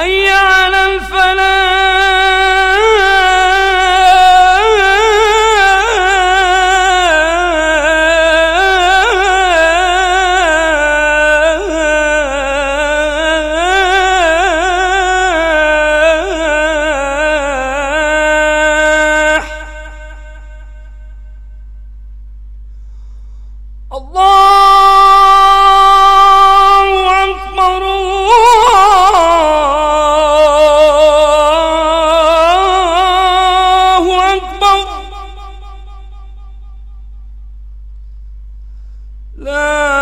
حي على الفلاح. love.